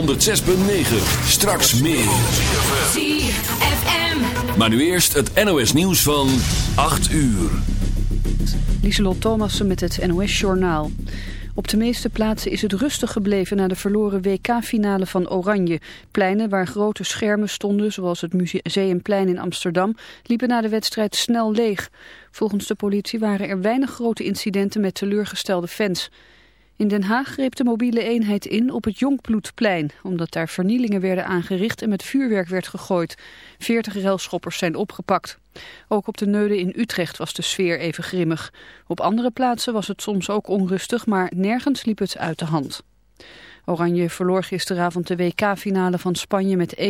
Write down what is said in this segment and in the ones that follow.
106.9. Straks meer. ZFM. Maar nu eerst het NOS nieuws van 8 uur. Lieselot Thomassen met het NOS-journaal. Op de meeste plaatsen is het rustig gebleven na de verloren WK-finale van Oranje. Pleinen waar grote schermen stonden, zoals het Museumplein in Amsterdam, liepen na de wedstrijd snel leeg. Volgens de politie waren er weinig grote incidenten met teleurgestelde fans. In Den Haag greep de mobiele eenheid in op het Jonkbloedplein, omdat daar vernielingen werden aangericht en met vuurwerk werd gegooid. Veertig relschoppers zijn opgepakt. Ook op de Neude in Utrecht was de sfeer even grimmig. Op andere plaatsen was het soms ook onrustig, maar nergens liep het uit de hand. Oranje verloor gisteravond de WK-finale van Spanje met 1-0.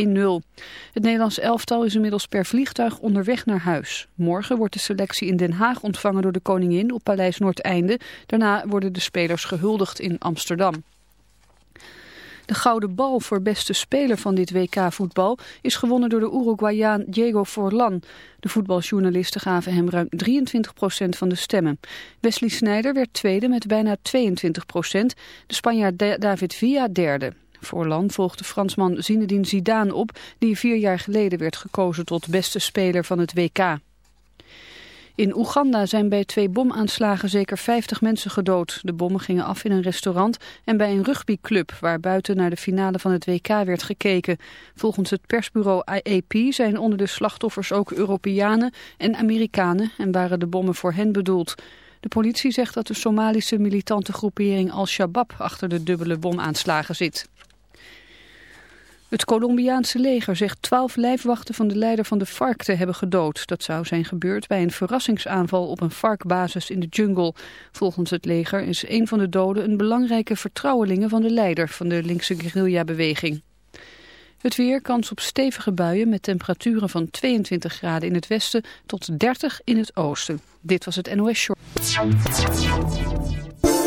Het Nederlands elftal is inmiddels per vliegtuig onderweg naar huis. Morgen wordt de selectie in Den Haag ontvangen door de koningin op Paleis Noordeinde. Daarna worden de spelers gehuldigd in Amsterdam. De gouden bal voor beste speler van dit WK-voetbal is gewonnen door de Uruguayaan Diego Forlan. De voetbaljournalisten gaven hem ruim 23% van de stemmen. Wesley Sneijder werd tweede met bijna 22% De Spanjaard David Villa derde. Forlan volgde Fransman Zinedine Zidane op, die vier jaar geleden werd gekozen tot beste speler van het WK. In Oeganda zijn bij twee bomaanslagen zeker 50 mensen gedood. De bommen gingen af in een restaurant en bij een rugbyclub... waar buiten naar de finale van het WK werd gekeken. Volgens het persbureau AP zijn onder de slachtoffers ook Europeanen en Amerikanen... en waren de bommen voor hen bedoeld. De politie zegt dat de Somalische militante groepering Al-Shabaab... achter de dubbele bomaanslagen zit. Het Colombiaanse leger zegt twaalf lijfwachten van de leider van de FARC te hebben gedood. Dat zou zijn gebeurd bij een verrassingsaanval op een FARC-basis in de jungle. Volgens het leger is een van de doden een belangrijke vertrouwelinge van de leider van de linkse guerrilla-beweging. Het weer kans op stevige buien met temperaturen van 22 graden in het westen tot 30 in het oosten. Dit was het NOS Short.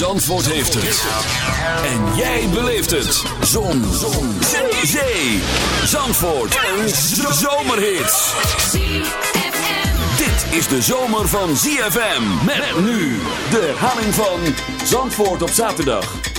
Zandvoort heeft het. En jij beleeft het. Zon. Zon. Zee. Zandvoort. Een zomerhit. Dit is de zomer van ZFM. Met nu de herhaling van Zandvoort op zaterdag.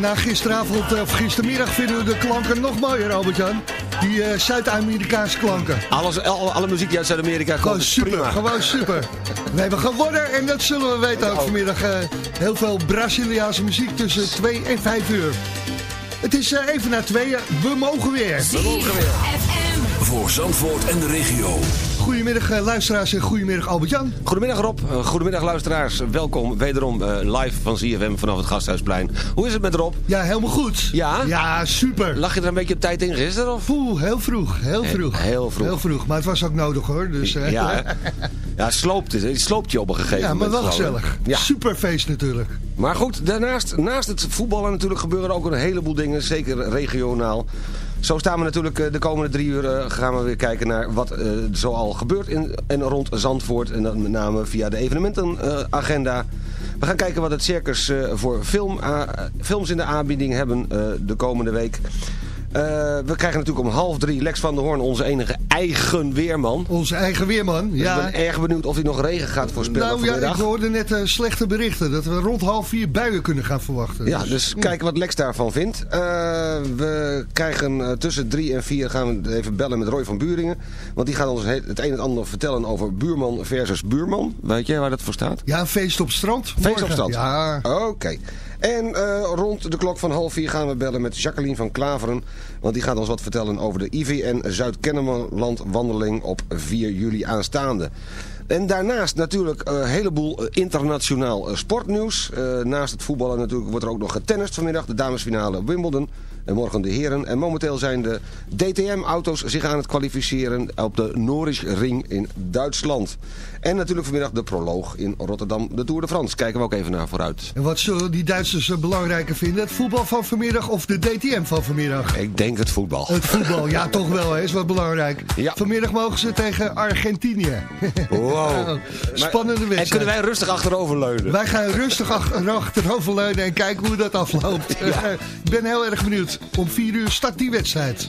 Na gisteravond of gistermiddag vinden we de klanken nog mooier, Albert-Jan. Die eh, Zuid-Amerikaanse klanken. Alles, alle, alle muziek die uit Zuid-Amerika komt, Gewoon super, prima. gewoon super. We hebben gewonnen en dat zullen we weten ook vanmiddag. eh, heel veel Braziliaanse muziek tussen 2 en 5 uur. Het is eh, even na tweeën, we mogen weer. Voor Zandvoort en de regio. Goedemiddag eh, luisteraars en goedemiddag Albert-Jan. Goedemiddag Rob, Eh, goedemiddag luisteraars. Welkom wederom eh, live van ZFM vanaf het Gasthuisplein. Hoe is het met Rob? Ja, helemaal goed. Ja? Ja, super. Lag je er een beetje op tijd in gisteren? Of? Poeh, heel vroeg, heel vroeg. heel vroeg. Heel vroeg, maar het was ook nodig hoor. Dus, eh, Ja, hè? ja sloopt het. Het sloopt je op een gegeven ja, maar moment. wel gewoon, gezellig. Ja. Super feest natuurlijk. Maar goed, daarnaast, naast het voetballen natuurlijk gebeuren er ook een heleboel dingen, zeker regionaal. Zo staan we natuurlijk eh, de komende drie uur eh, gaan we weer kijken naar wat eh zoal gebeurt in en rond Zandvoort. En dan met name via de evenementenagenda. we gaan kijken wat het circus voor film, films in de aanbieding hebben de komende week. Eh, we krijgen natuurlijk om half drie Lex van der Hoorn, onze enige eigen weerman. Onze eigen weerman. Dus Ja. ik ben erg benieuwd of hij nog regen gaat voorspellen Nou ja, ik hoorde net eh, slechte berichten dat we rond half vier buien kunnen gaan verwachten. Ja, dus kijken wat Lex daarvan vindt. Eh, we krijgen tussen drie en vier gaan we even bellen met Roy van Buringen. Want die gaat ons he- het een en ander vertellen over buurman versus buurman. Weet jij waar dat voor staat? Ja, een feest op strand. Feest op stand. Ja, Oké. En eh, rond de klok van half vier gaan we bellen met Jacqueline van Klaveren. Want die gaat ons wat vertellen over de IVN Zuid-Kennemerland wandeling op 4 juli aanstaande. En daarnaast natuurlijk een heleboel eh, internationaal eh, sportnieuws. Eh, naast het voetballen natuurlijk wordt er ook nog getennist vanmiddag. De damesfinale Wimbledon. En morgen de heren. En momenteel zijn de DTM-auto's zich aan het kwalificeren op de Norris Ring in Duitsland. En natuurlijk vanmiddag de proloog in Rotterdam, de Tour de France. Kijken we ook even naar vooruit. en wat zullen die Duitsers eh, belangrijker vinden? Het voetbal van vanmiddag of de DTM van vanmiddag? Ik denk het voetbal. Het voetbal, ja toch wel, hè, is wat belangrijk. Ja. Vanmiddag mogen ze tegen Argentinië. Wow. Spannende En wedstrijd. kunnen wij rustig achteroverleunen? Wij gaan rustig ach- achteroverleunen en kijken hoe dat afloopt. Ik ben heel erg benieuwd. Om vier uur start die wedstrijd.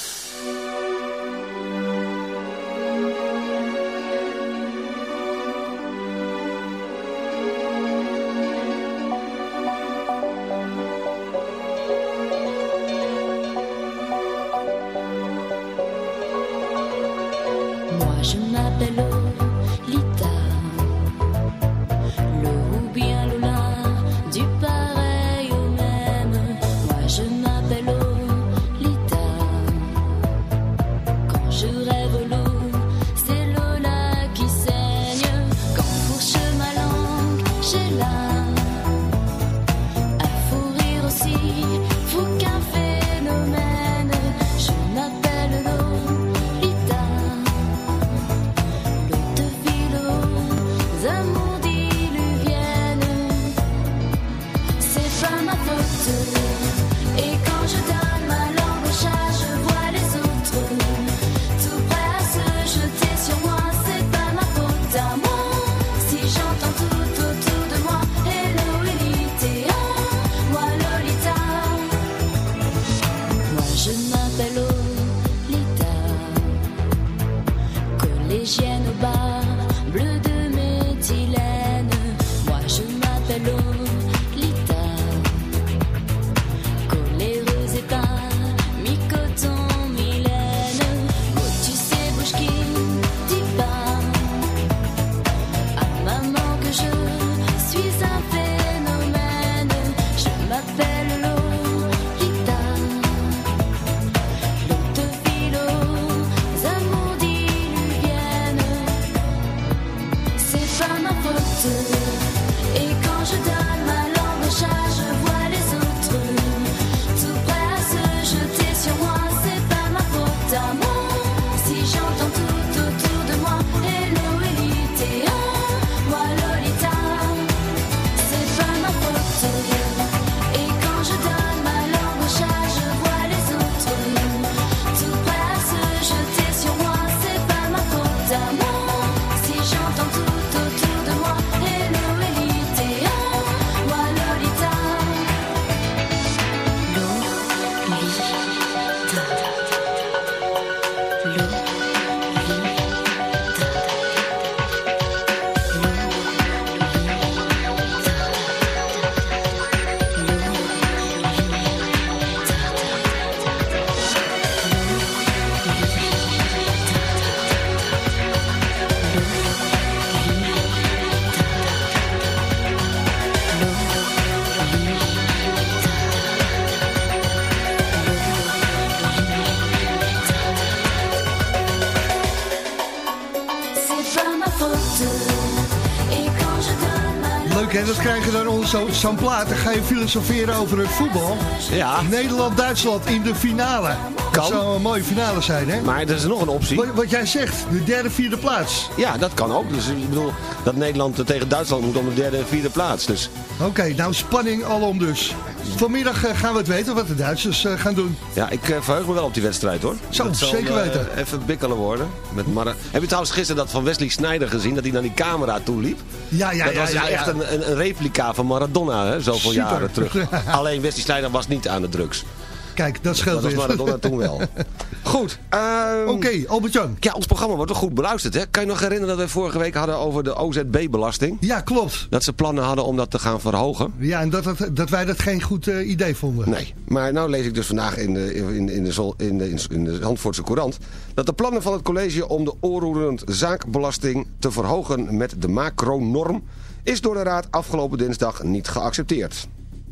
Leuk hè, dat krijgen dan ons zo- zo'n plaat. Dan ga je filosoferen over het voetbal. Ja, Nederland-Duitsland in de finale. Dat Kan. zou een mooie finale zijn hè. maar er is nog een optie. Wat, wat jij zegt, de derde, vierde plaats. Ja, dat kan ook. Dus ik bedoel dat Nederland tegen Duitsland moet om de derde en vierde plaats. Dus Oké, nou spanning alom dus. Vanmiddag eh, gaan we het weten wat de Duitsers eh, gaan doen. ja, ik eh, verheug me wel op die wedstrijd hoor. Zo, Dat zal, zeker weten. even bikkelen worden. Met Mara- Heb je trouwens gisteren dat van Wesley Sneijder gezien? Dat hij naar die camera toe liep? Ja, ja, dat ja. was dus ja, echt ja. Een, een, een replica van Maradona, hè, zoveel Super. jaren terug. Alleen Wesley Sneijder was niet aan de drugs. Kijk, dat scheelt Dat was weer. Maradona toen wel. Goed. ehm, Oké, Albert-Jan. Ja, ons programma wordt toch goed beluisterd, hè? Kan je nog herinneren dat wij vorige week hadden over de OZB-belasting? Ja, klopt. Dat ze plannen hadden om dat te gaan verhogen? Ja, en dat, dat, dat wij dat geen goed eh, idee vonden. Nee, maar nou lees ik dus vandaag in de, in, in, de, in, de, in de Handvoortse Courant... dat de plannen van het college om de oorroerend zaakbelasting te verhogen met de macronorm... is door de Raad afgelopen dinsdag niet geaccepteerd.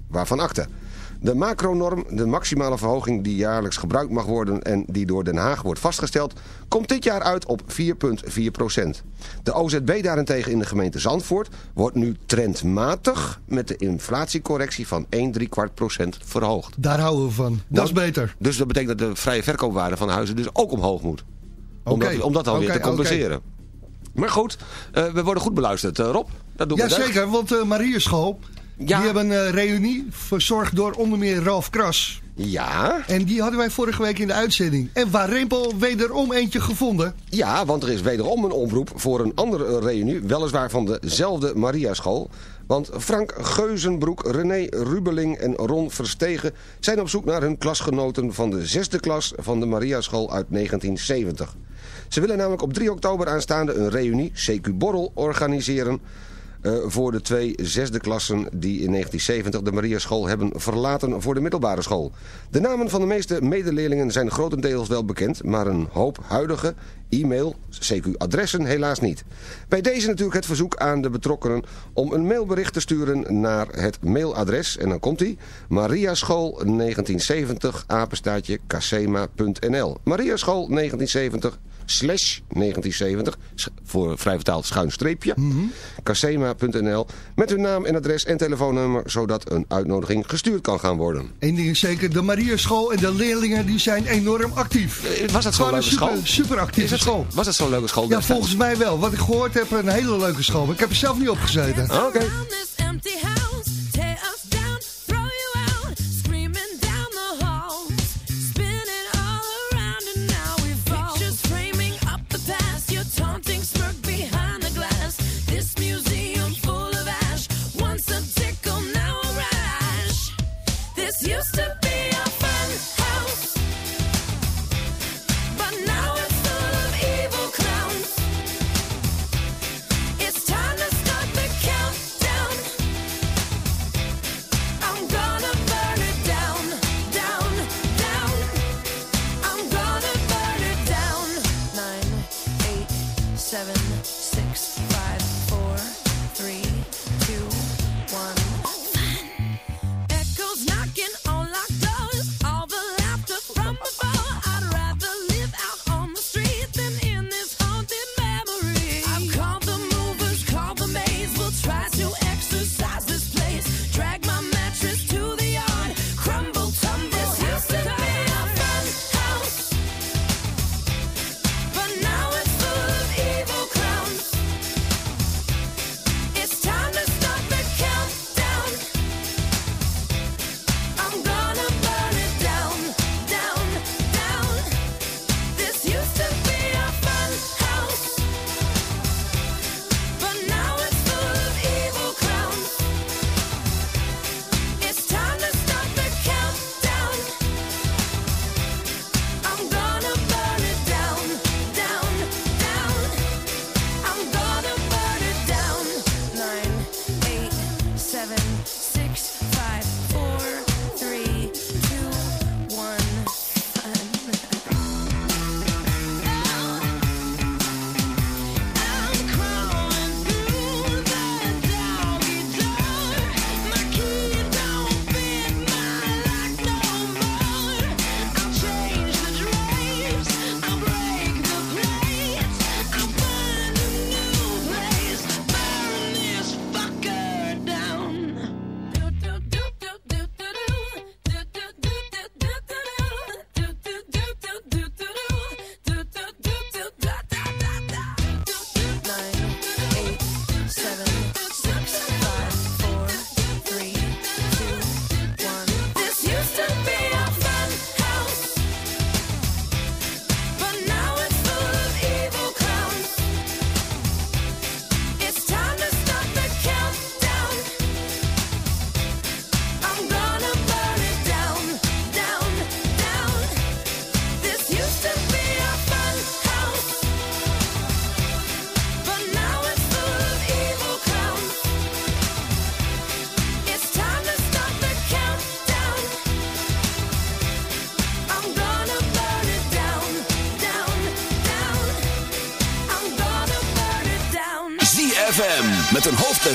Waarvan akte. De macronorm, de maximale verhoging die jaarlijks gebruikt mag worden... en die door Den Haag wordt vastgesteld... komt dit jaar uit op 4,4 procent. De OZB daarentegen in de gemeente Zandvoort... wordt nu trendmatig met de inflatiecorrectie van 1 3 kwart procent verhoogd. Daar houden we van. Dat is Nou, beter. Dus dat betekent dat de vrije verkoopwaarde van huizen dus ook omhoog moet. Om, dat, om dat dan weer te compenseren. Maar goed, eh, we worden goed beluisterd. Eh, Rob, dat doen we Jazeker, want uh, Marieschool... Ja. Die hebben een uh, reunie verzorgd door onder meer Ralf Kras. Ja, En die hadden wij vorige week in de uitzending. En waar Rempel wederom eentje gevonden. ja, want er is wederom een oproep voor een andere reunie, weliswaar van dezelfde Mariaschool. Want Frank Geuzenbroek, René Rubeling en Ron Verstegen zijn op zoek naar hun klasgenoten van de zesde klas van de Mariaschool uit 1970. Ze willen namelijk op 3 oktober aanstaande een reunie, CQ Borrel, organiseren... eh, voor de twee zesde klassen die in 1970 de Mariaschool hebben verlaten voor de middelbare school. De namen van de meeste medeleerlingen zijn grotendeels wel bekend, maar een hoop huidige e-mail, CQ-adressen helaas niet. Bij deze natuurlijk het verzoek aan de betrokkenen om een mailbericht te sturen naar het mailadres, en dan komt hij, mariaschool 1970 apenstaatje casema.nl. Mariaschool 1970 slash 1970, sch- voor vrij vertaald schuin streepje, casema.nl, met hun naam en adres en telefoonnummer, zodat een uitnodiging gestuurd kan gaan worden. Eén ding is zeker, de Mariaschool en de leerlingen die zijn enorm actief. Eh, Was dat zo'n leuke super, school? super Is actieve het, school. was dat zo'n leuke school? Ja, volgens mij wel. Wat ik gehoord heb, een hele leuke school. Maar ik heb er zelf niet op gezeten. Ah, Oké.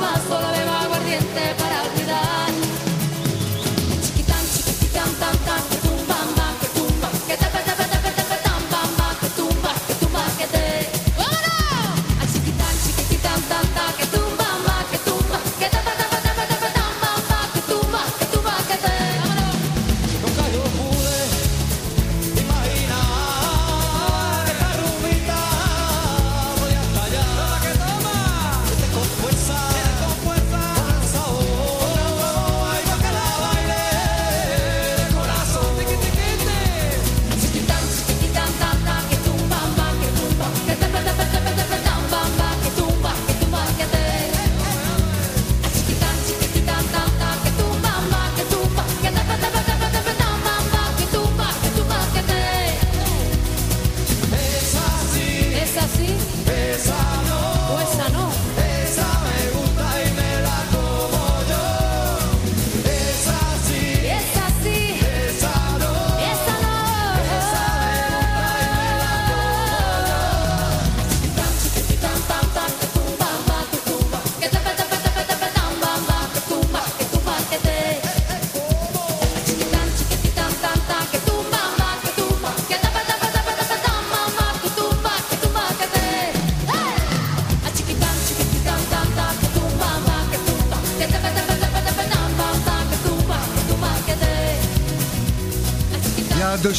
Cuba, Cuba,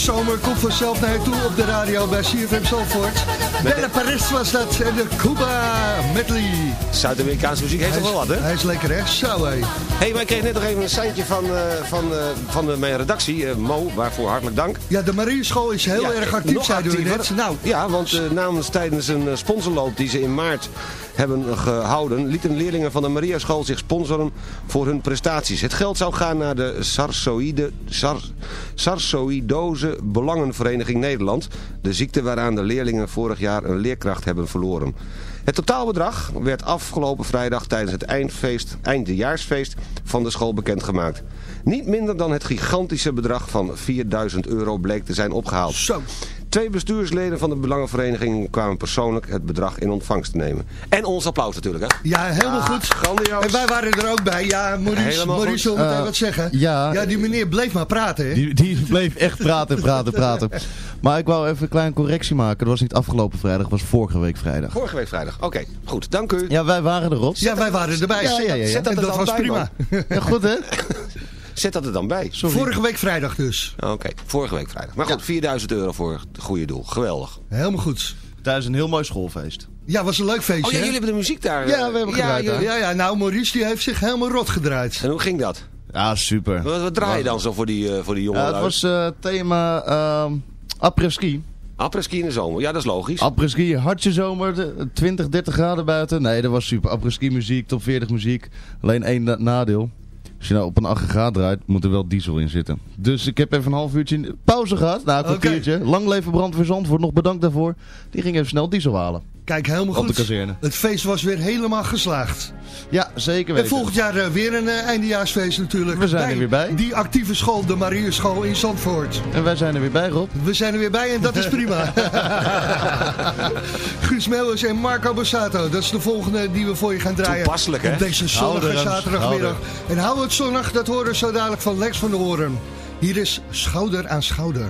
zomer komt vanzelf naar je toe op de radio bij CFM Zalvoort. Belle Paris was dat en de Cuba medley. Zuid-Amerikaanse muziek heeft Hij toch wel is, wat, hè? hij is lekker, hè? Zo, hé. Hey, maar ik kreeg net nog even een seintje van, eh, van, eh, van mijn redactie, eh, Mo, waarvoor hartelijk dank. Ja, de Marieschool is heel Ja, erg actief, zeiden we net. Nou, Ja, want namens tijdens een sponsorloop die ze in maart hebben gehouden... lieten leerlingen van de Mariaschool zich sponsoren voor hun prestaties. Het geld zou gaan naar de Sarsoïde, Sar, Sarsoïdose Belangenvereniging Nederland. De ziekte waaraan de leerlingen vorig jaar een leerkracht hebben verloren. Het totaalbedrag werd afgelopen vrijdag tijdens het eindfeest, eindejaarsfeest van de school bekendgemaakt. Niet minder dan het gigantische bedrag van 4000 euro bleek te zijn opgehaald. zo. Twee bestuursleden van de Belangenvereniging kwamen persoonlijk het bedrag in ontvangst te nemen. En ons applaus natuurlijk, hè? Ja, helemaal goed. Grandioos. En wij waren er ook bij. Ja, Maurice, Maurice wil goed. meteen Eh, wat zeggen. ja. ja, die meneer bleef maar praten, hè? Die, die bleef echt praten, praten, praten. Maar ik wou even een kleine correctie maken. Dat was niet afgelopen vrijdag, dat was vorige week vrijdag. Vorige week vrijdag. Oké, goed. Dank u. Ja, wij waren erop. Ja, wij waren erbij. Ja, ja, ja, ja. Zet dat En er dat dan was bij, prima. Ja, goed hè? Zet dat er dan bij. Vorige week vrijdag dus. Oké, vorige week vrijdag. Maar goed, 4000 euro voor het goede doel. Geweldig. Helemaal goed. Tijdens een heel mooi schoolfeest. Ja, was een leuk feestje, Oh ja, jullie hebben de muziek daar. Ja, eh, we hebben gedraaid, jullie- Ja, ja, nou, Maurice die heeft zich helemaal rot gedraaid. En hoe ging dat? Ja, super. Wat, wat draai je dan zo voor die, eh, voor die jongen? Ja, het was eh, thema ehm après-ski. Après-ski in de zomer. Ja, dat is logisch. Après-ski, hartje zomer, de- 20, 30 graden buiten. Nee, dat was super. Après-ski muziek, top 40 muziek. Alleen één na- nadeel. Als je nou op een aggregaat draait, moet er wel diesel in zitten. Dus ik heb even een half uurtje pauze gehad. Nou, een kwartiertje. Lang leven brandweer Zandvoort, nog bedankt daarvoor. Die ging even snel diesel halen. Kijk, helemaal Op goed. de kazerne. Het feest was weer helemaal geslaagd. Ja, zeker En weten. volgend jaar eh, weer een eh, eindejaarsfeest natuurlijk. We zijn er weer bij. Die actieve school, de Marieschool in Zandvoort. En wij zijn er weer bij, Rob. We zijn er weer bij en dat is prima. Guus Meeuwis en Marco Bassato. Dat is de volgende die we voor je gaan draaien. Toepasselijk, hè? Op deze zonnige er zaterdagmiddag. En hou het zonnig, dat horen we zo dadelijk van Lex van de Hoorn. Hier is Schouder aan Schouder.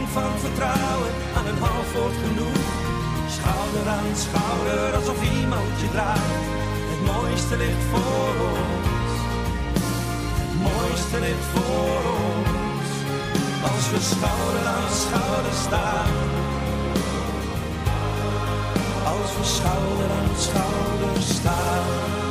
van vertrouwen, aan een half woord genoeg. Schouder aan schouder, alsof iemand je draagt. Het mooiste ligt voor ons. Het mooiste ligt voor ons. Als we schouder aan schouder staan. Als we schouder aan schouder staan.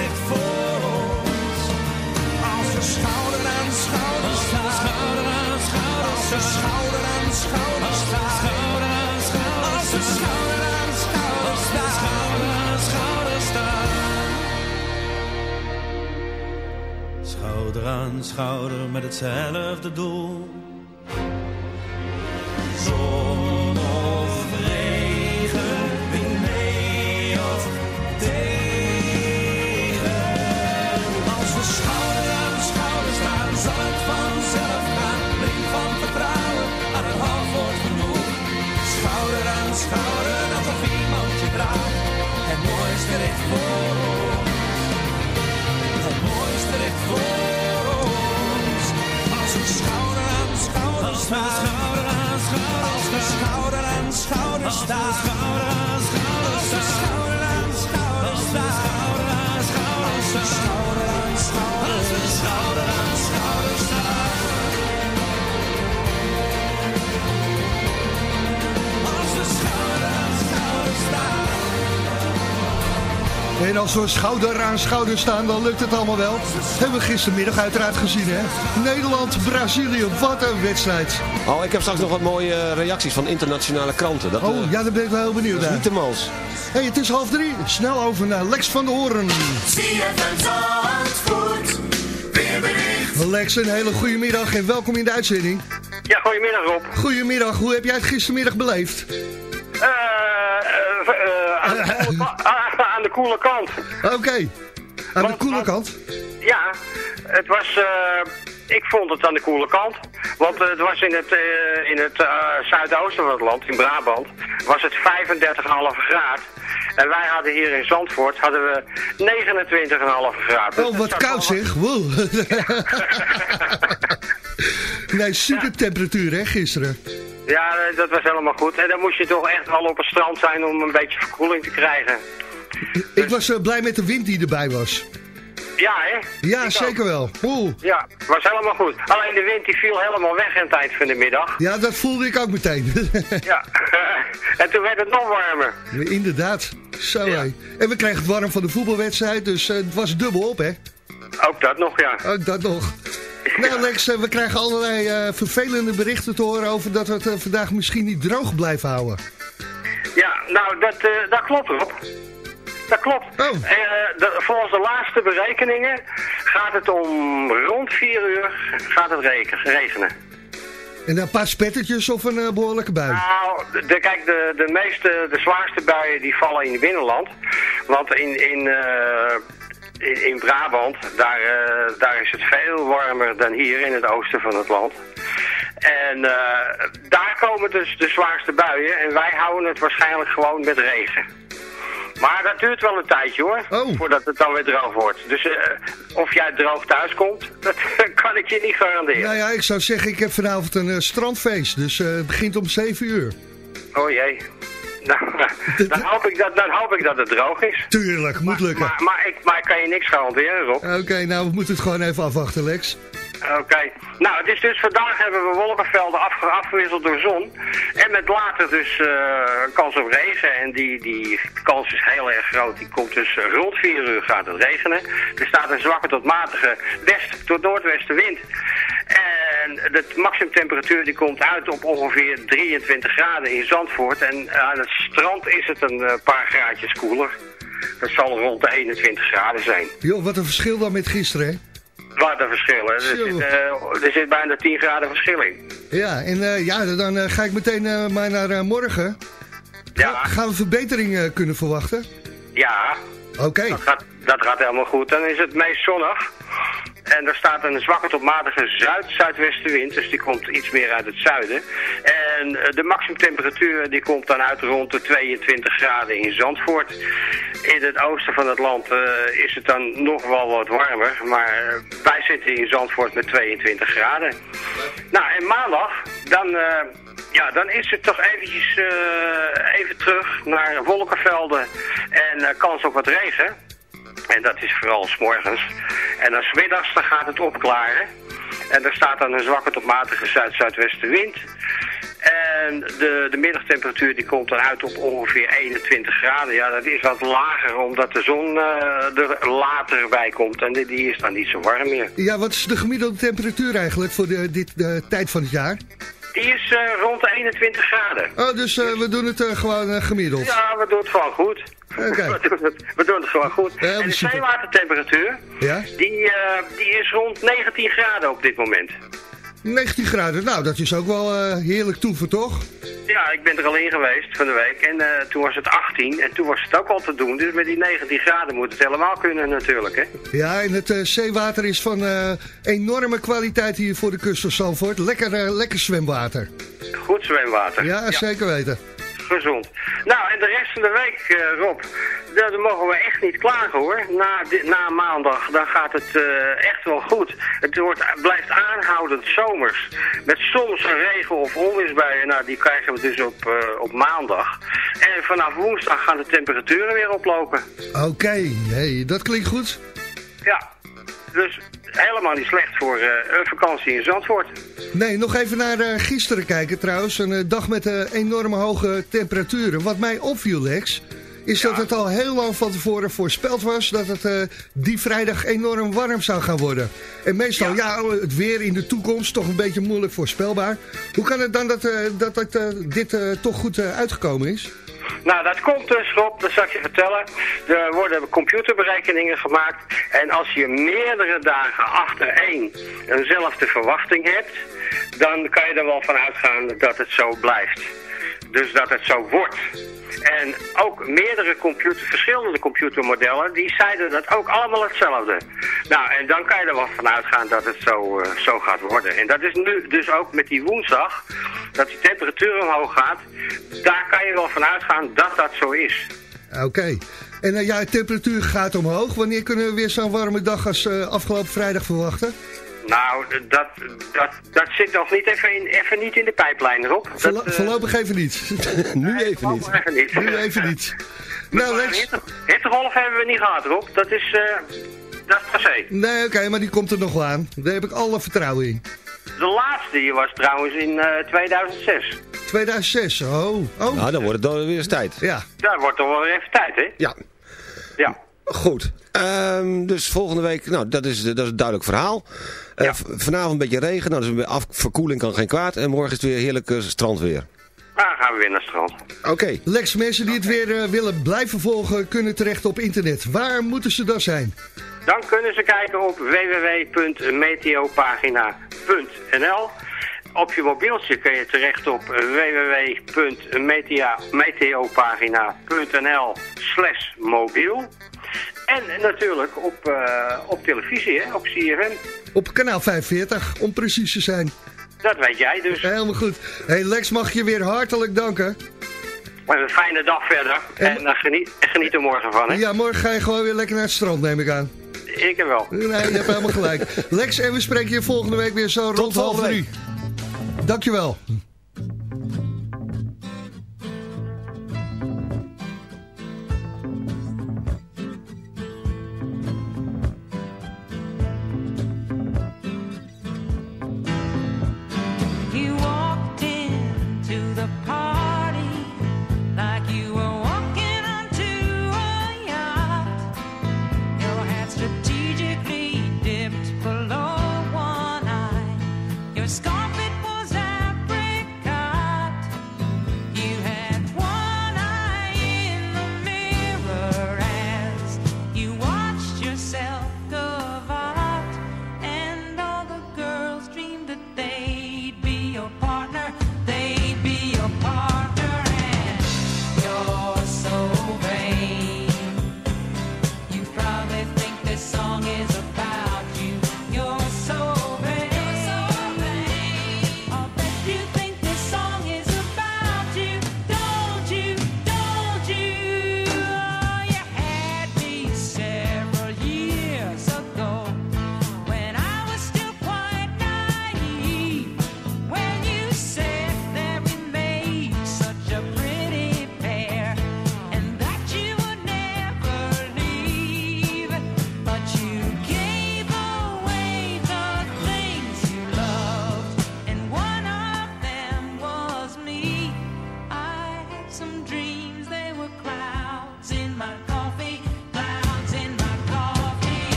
ligt voor ons. Als we schouder aan schouder staan. Schouder aan schouder Als we schouder aan schouder staan. Schouder aan schouder Als we schouder aan schouder staan. Schouder aan schouder staan. Schouder aan schouder met hetzelfde doel. En als we schouder aan schouder staan, dan lukt het allemaal wel. Hebben we gistermiddag uiteraard gezien, hè? Nederland-Brazilië, wat een wedstrijd. Oh, ik heb straks nog wat mooie eh, reacties van internationale kranten. Dat, Oh, eh, ja, daar ben ik wel heel benieuwd naar. niet te mals. hey, het is half drie. Snel over naar Lex van de Hoorn. Lex, een hele goede middag en welkom in de uitzending. Ja, goedemiddag Rob. Goedemiddag, hoe heb jij het gistermiddag beleefd? De koele kant. Oké, aan de koele kant. Ja, het was... eh, ik vond het aan de koele kant. Want eh, het was in het, eh, in het zuidoosten van het land, in Brabant, was het 35,5 graden. En wij hadden hier in Zandvoort hadden we 29,5 graden. Oh, wat koud wel- zeg. Wow. nee, super temperatuur hè, gisteren. Ja, dat was helemaal goed. En dan moest je toch echt wel op het strand zijn om een beetje verkoeling te krijgen. Ik was eh, blij met de wind die erbij was. Ja, hè? Ja, Ik ook. zeker wel. Oeh. Ja, was helemaal goed. Alleen de wind die viel helemaal weg het eind van de middag. Ja, dat voelde ik ook meteen. Ja. en toen werd het nog warmer. Inderdaad. Zo hé. En we kregen het warm van de voetbalwedstrijd, dus eh, het was dubbel op hè. Ook dat nog, ja. Ook dat nog. Nou Lex, eh, we krijgen allerlei vervelende berichten te horen over dat we het vandaag misschien niet droog blijven houden. Ja, nou, dat, dat klopt Rob. Dat klopt. Oh. Eh, de- volgens de laatste berekeningen gaat het om rond 4 uur gaat het regen- regenen. En een paar spettertjes of een eh, behoorlijke bui. Nou, de, kijk, de, de meeste, de zwaarste buien die vallen in het binnenland. Want in, in, eh, in, in Brabant, daar, daar is het veel warmer dan hier in het oosten van het land. En daar komen dus de zwaarste buien en wij houden het waarschijnlijk gewoon met regen. Maar dat duurt wel een tijdje hoor, voordat het dan weer droog wordt. Dus eh, of jij droog thuis komt, dat kan ik je niet garanderen. Nou ja, ik zou zeggen, ik heb vanavond een eh, strandfeest, dus eh, het begint om 7 uur. Oh jee. Nou, dan, hoop ik dat, dan hoop ik dat het droog is. Tuurlijk, moet lukken. Maar, maar, ik, maar ik kan je niks garanderen, Rob. Oké, nou we moeten het gewoon even afwachten, Lex. Oké. Nou, het is dus vandaag hebben we wolkenvelden afge- afgewisseld door zon. En met later dus eh, kans op regen. En die, die kans is heel erg groot. Die komt dus rond 4 uur gaat het regenen. Er staat een zwakke tot matige west tot noordwestenwind. En de maximumtemperatuur die komt uit op ongeveer 23 graden in Zandvoort. En aan het strand is het een eh, paar graadjes koeler. Dat zal rond de 21 graden zijn. Joh, wat een verschil dan met gisteren, hè? Wat een verschil, hè. Er zit, eh, er zit bijna 10 graden verschil in. Ja, en eh, ja, dan eh, ga ik meteen maar naar morgen. Ja, Gaan we verbetering kunnen verwachten? ja. Oké. Dat gaat, dat gaat helemaal goed. Dan is het meest zonnig. En er staat een zwakke tot matige zuid-zuidwestenwind, dus die komt iets meer uit het zuiden. En eh, de maximumtemperatuur die komt dan uit rond de 22 graden in Zandvoort. In het oosten van het land eh, is het dan nog wel wat warmer, maar eh, wij zitten in Zandvoort met 22 graden. Nou, en maandag, dan... ja, dan is het toch eventjes even terug naar wolkenvelden en eh, kans op wat regen. En dat is vooral s morgens. En dan 's middags dan gaat het opklaren. En er staat dan een zwakke tot matige zuid-zuidwestenwind. En de, de middagtemperatuur die komt dan uit op ongeveer 21 graden. Ja, dat is wat lager omdat de zon eh, er later bij komt. En die, die is dan niet zo warm meer. Ja, wat is de gemiddelde temperatuur eigenlijk voor de, dit, de tijd van het jaar? Die is eh, rond de 21 graden. Oh, dus eh, we doen het gewoon gemiddeld. Ja, we doen het gewoon goed. Oké. we, doen het, we doen het gewoon goed. en de zeewatertemperatuur, Ja? die, eh, die is rond 19 graden op dit moment. 19 graden, nou dat is ook wel eh, heerlijk toeven, toch? Ja, ik ben er al in geweest van de week en eh, toen was het 18 en toen was het ook al te doen. Dus met die 19 graden moet het helemaal kunnen natuurlijk, hè. Ja, en het zeewater is van enorme kwaliteit hier voor de kust van Zandvoort. Lekker, lekker zwemwater. Goed zwemwater. Ja, zeker weten. Gezond. Nou, en de rest van de week, eh, Rob, daar mogen we echt niet klagen hoor. Na, na maandag, dan gaat het eh, echt wel goed. Het wordt, blijft aanhoudend zomers. Met soms een regen- of onweersbuien, nou die krijgen we dus op, eh, op maandag. En vanaf woensdag gaan de temperaturen weer oplopen. Oké, hey, dat klinkt goed. Ja, dus helemaal niet slecht voor eh, een vakantie in Zandvoort. Nee, nog even naar eh, gisteren kijken trouwens. Een eh, dag met enorme hoge temperaturen. Wat mij opviel, Lex, is dat het al heel lang van tevoren voorspeld was... dat het die vrijdag enorm warm zou gaan worden. En meestal, ja, het weer in de toekomst toch een beetje moeilijk voorspelbaar. Hoe kan het dan dat, dat, dat dit toch goed uitgekomen is? Nou, dat komt dus, Rob, dat zal ik je vertellen. Er worden computerberekeningen gemaakt. En als je meerdere dagen achtereen eenzelfde verwachting hebt... dan kan je er wel van uitgaan dat het zo blijft. Dus dat het zo wordt. En ook meerdere computer, verschillende computermodellen, die zeiden dat ook allemaal hetzelfde. Nou, en dan kan je er wel van uitgaan dat het zo, eh, zo gaat worden. En dat is nu dus ook met die woensdag, dat die temperatuur omhoog gaat. Daar kan je wel van uitgaan dat dat zo is. Oké. En eh, ja, de temperatuur gaat omhoog. Wanneer kunnen we weer zo'n warme dag als eh, afgelopen vrijdag verwachten? Nou, dat, dat, dat zit nog niet even, in, even niet in de pijplijn, Rob. Dat, eh, voorlopig even niet. nu even niet. even niet. Nu even niet. Nou, Lex. Hittegolf hebben we niet gehad, Rob. Dat is, eh dat is passé. Nee, oké, maar die komt er nog wel aan. Daar heb ik alle vertrouwen in. De laatste die was trouwens in eh, 2006. 2006, oh. oh. Nou, dan wordt het dan weer eens tijd. Ja. Daar wordt toch wel weer even tijd, hè? Ja. Ja. Goed. Ehm, dus volgende week, nou, dat is, dat is een duidelijk verhaal. Eh, vanavond een beetje regen, nou, dus een af, verkoeling kan geen kwaad. En morgen is het weer heerlijk strandweer. Dan gaan we weer naar het strand. Oké. Lex, mensen die het weer eh, willen blijven volgen, kunnen terecht op internet. Waar moeten ze dan zijn? Dan kunnen ze kijken op www.meteopagina.nl. Op je mobieltje kun je terecht op www.meteopagina.nl slash mobiel. En natuurlijk op, eh, op televisie, hè, op CFM. Op kanaal 45, om precies te zijn. Dat weet jij dus. Helemaal goed. Hey Lex, mag je weer hartelijk danken. Een fijne dag verder. En, eh, geniet, geniet er morgen van, hè. Ja, morgen ga je gewoon weer lekker naar het strand, neem ik aan. Ik er wel. Nee, je hebt helemaal gelijk. Lex, en we spreken je volgende week weer zo rond half drie. Dankjewel.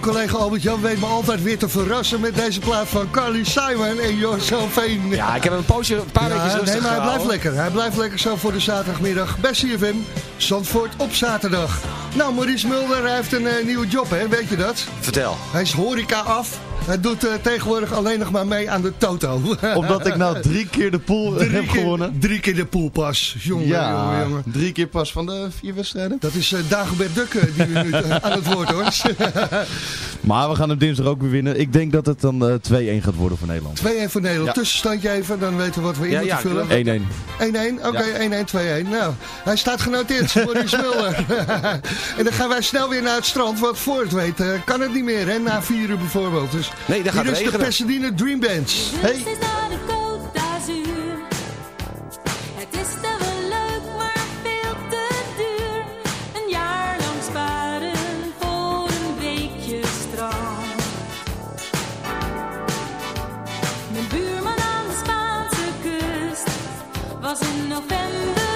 Mijn collega Albert-Jan weet me altijd weer te verrassen met deze plaat van Carly Simon en José Veen. Ja, ik heb hem een poosje, een paar Ja, weken rustig Nee, maar hij blijft lekker. Hij blijft lekker zo voor de zaterdagmiddag bij CFM. Zandvoort op zaterdag. Nou, Maurice Mulder hij heeft een eh, nieuwe job, hè? Weet je dat? Vertel. Hij is horeca af. Hij doet eh, tegenwoordig alleen nog maar mee aan de Toto. Omdat ik nou drie keer de pool Drie heb keer- gewonnen. Drie keer de poolpas. Jongen, ja, jongen, jongen. drie keer pas van de vier wedstrijden. Dat is eh, Dagobert Dukke die we nu eh, aan het woord hoor. Maar we gaan hem dinsdag ook weer winnen. Ik denk dat het dan eh 2-1 gaat worden voor Nederland. 2-1 voor Nederland. Ja. Tussenstandje even, dan weten we wat we in Ja, moeten ja, vullen. 1-1. 1-1, oké, 1-1, 2-1. Nou, hij staat genoteerd, Maurice Mulder. en dan gaan wij snel weer naar het strand, want voor het weet eh, kan het niet meer, hè, na 4 uur bijvoorbeeld. Dus Nee, dat gaat hier is de. Pasadena Dream Bands. Hey. Was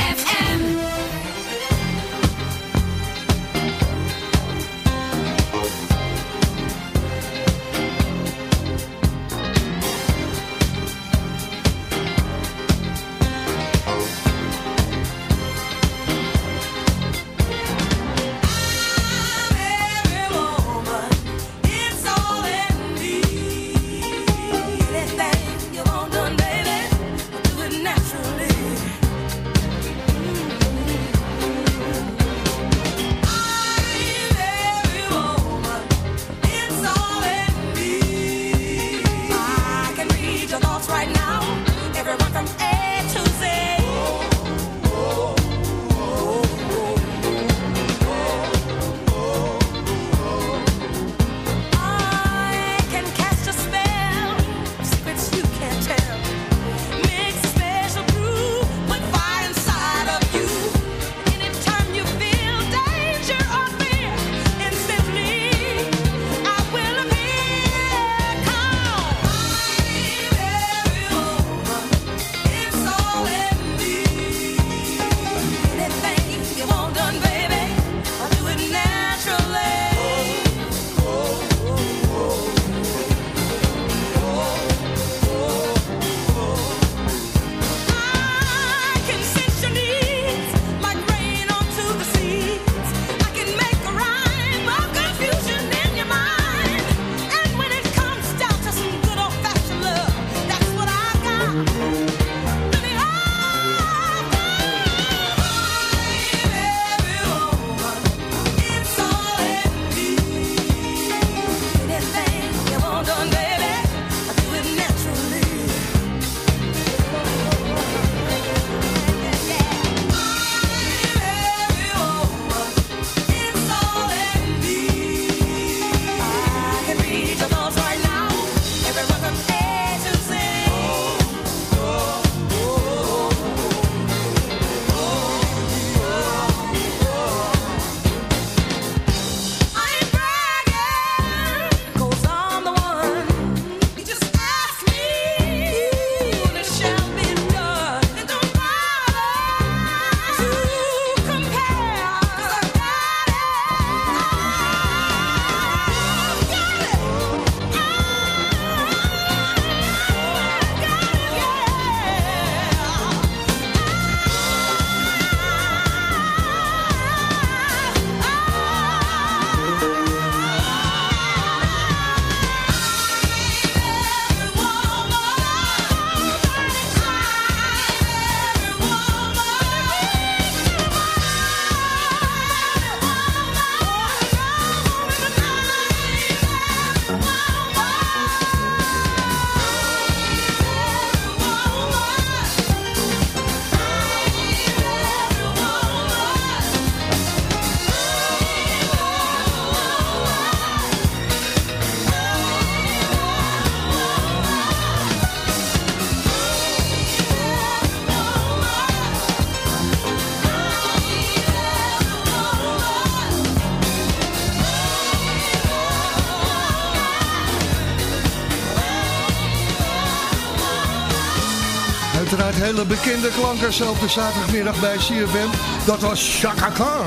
Hele bekende klanken op de zaterdagmiddag bij CFM. Dat was Chaka Khan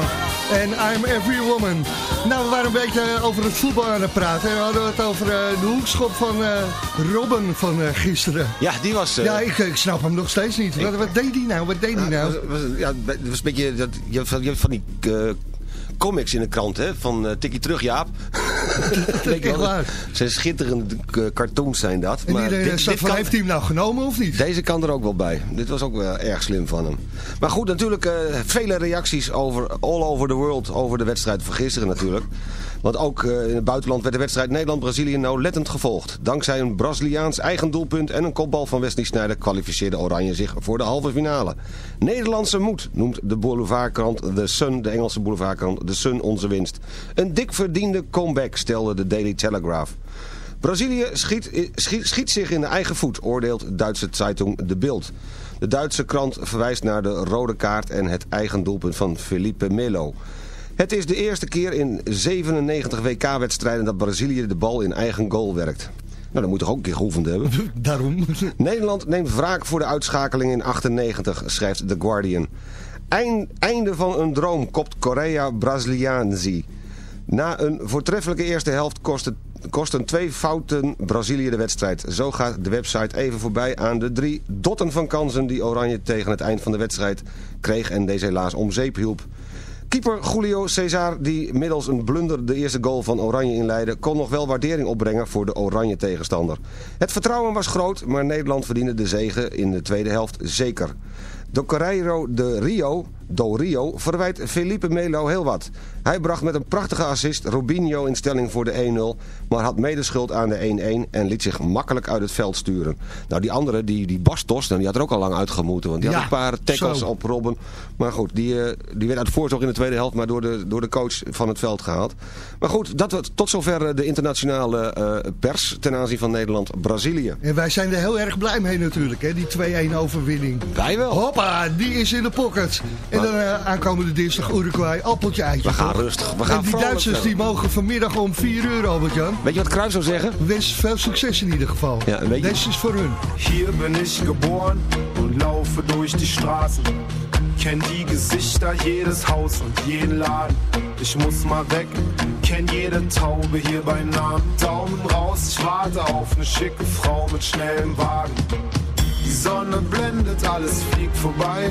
en I'm Every Woman. Nou, we waren een beetje over het voetbal aan het praten. En we hadden het over eh, de hoekschop van eh, Robben van eh, gisteren. Ja, die was... Ja, ik, ik snap hem nog steeds niet. Wat, wat deed hij nou? Wat deed hij nou? was- was- ja, het was een beetje... Dat, je, hebt van, die comics in de krant, hè? Van tikkie terug, Jaap. Echt waar. Zijn schitterende cartoons zijn dat. En iedereen dit- zat dit van, kan- heeft hij hem nou genomen of niet? Deze kan er ook wel bij. Dit was ook wel erg slim van hem. Maar goed, natuurlijk eh, vele reacties over all over the world over de wedstrijd van gisteren natuurlijk. Want ook eh, in het buitenland werd de wedstrijd Nederland-Brazilië nauwlettend gevolgd. Dankzij een Braziliaans eigen doelpunt en een kopbal van Wesley Sneijder kwalificeerde Oranje zich voor de halve finale. Nederlandse moed noemt de boulevardkrant The Sun, de Engelse boulevardkrant The Sun onze winst. Een dik verdiende comeback stelde de Daily Telegraph. Brazilië schiet, schiet, schiet zich in de eigen voet, oordeelt Duitse Zeitung De Bild. De Duitse krant verwijst naar de rode kaart en het eigen doelpunt van Felipe Melo. Het is de eerste keer in 97 WK-wedstrijden dat Brazilië de bal in eigen goal werkt. Nou, dat moet toch ook een keer geoefend hebben. Daarom. Nederland neemt wraak voor de uitschakeling in 98, schrijft The Guardian. Eind- einde van een droom kopt Korea Braziliaanzi. Na een voortreffelijke eerste helft kosten, kosten twee fouten Brazilië de wedstrijd. Zo gaat de website even voorbij aan de drie dotten van kansen die Oranje tegen het eind van de wedstrijd kreeg en deze helaas om zeep hielp. Keeper Julio Cesar, die middels een blunder de eerste goal van Oranje inleidde... kon nog wel waardering opbrengen voor de Oranje tegenstander. Het vertrouwen was groot, maar Nederland verdiende de zege in de tweede helft zeker. De Correiro de Rio, do Rio verwijt Felipe Melo heel wat. Hij bracht met een prachtige assist Robinho in stelling voor de 1-0... maar had medeschuld aan de 1-1 en liet zich makkelijk uit het veld sturen. Nou, die andere, die, die Bastos, nou, die had er ook al lang uitgemoeten... want die Ja, had een paar tackles zo. op Robben. Maar goed, die, eh, die werd uit voorzorg in de tweede helft... maar door de, door de coach van het veld gehaald. Maar goed, dat, was tot zover eh, de internationale eh, pers... ten aanzien van Nederland-Brazilië. En wij zijn er heel erg blij mee natuurlijk, hè, die 2-1 overwinning. Wij wel. Hoppa, die is in de pocket. En dan eh, aankomende dinsdag Uruguay, appeltje eitje. We gaan toch? rustig, we gaan en die Duitsers die mogen vanmiddag om 4 uur, Albert-Jan. Weet je wat Cruijff zou zeggen? Wens veel succes in ieder geval. Ja, en weet je- Deze is voor hun. Hier bin ich geboren und laufe durch die Straßen. Kenn die Gesichter, jedes Haus und jeden Laden. Ich muss mal weg, kenn jede Taube hier bei Namen. Daumen raus, ich warte auf eine schicke Frau mit schnellem Wagen. Die Sonne blendet, alles fliegt vorbei.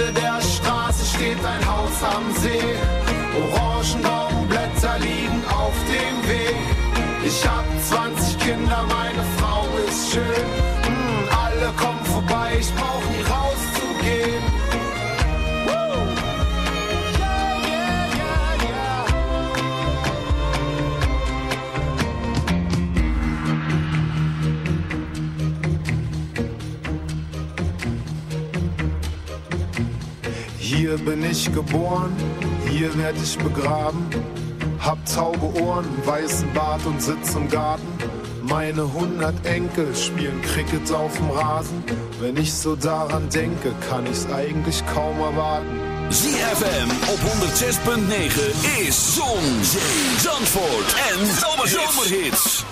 Ende der Straße steht ein Haus am See. Orangen Kirschenbaumblätter liegen auf dem Weg. Ich hab 20 Kinder, meine Frau ist schön. Mm, alle kommen vorbei, ich brauch nie Hier bin ich geboren, hier werd ich begraben. Hab taube Ohren, weißen Bart und sitz im Garten. Meine hundert Enkel spielen Cricket auf dem Rasen. Wenn ich so daran denke, kann ich's eigentlich kaum erwarten. ZFM op 106.9 is Zon, Zee, Zandvoort en Zomerhits. Ow,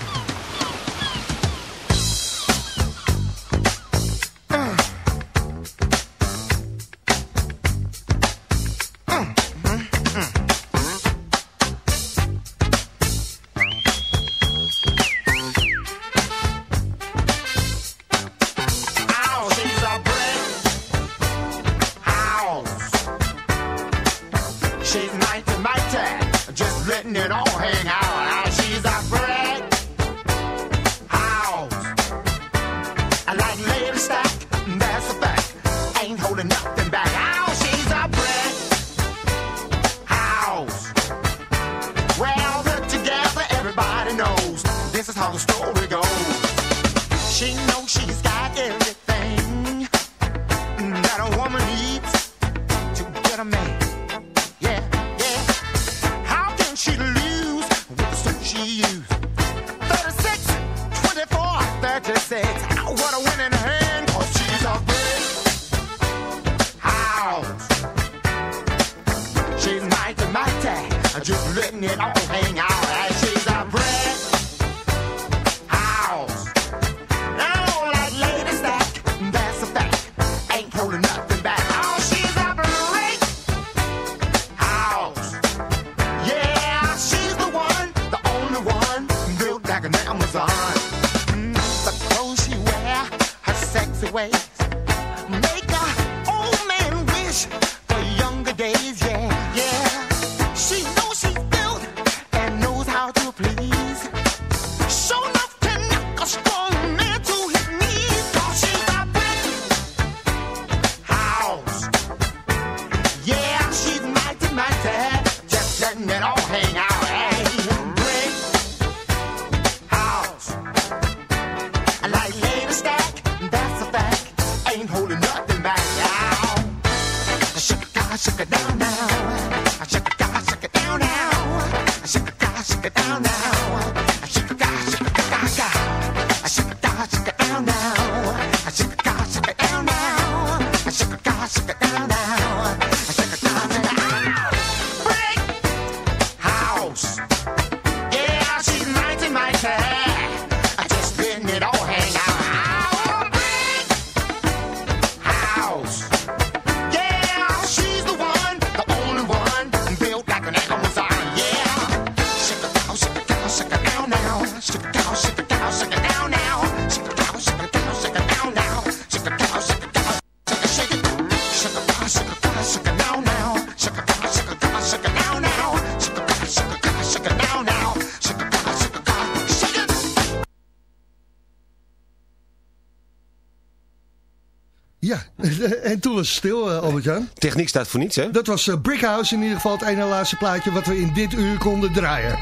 het stil, eh, Albert-Jan. Techniek staat voor niets, hè? Dat was eh, Brickhouse in ieder geval het ene laatste plaatje wat we in dit uur konden draaien.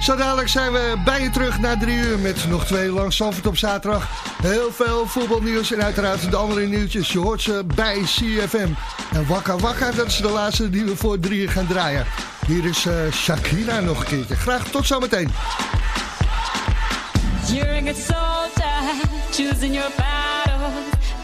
Zo dadelijk zijn we bij je terug na drie uur met nog twee langs Zandvoort op zaterdag. Heel veel voetbalnieuws en uiteraard de andere nieuwtjes. Je hoort ze bij CFM. En Wakka Wakka, dat is de laatste die we voor drie uur gaan draaien. Hier is eh, Shakira nog een keertje. Graag tot zometeen. You're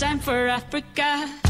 time for Africa.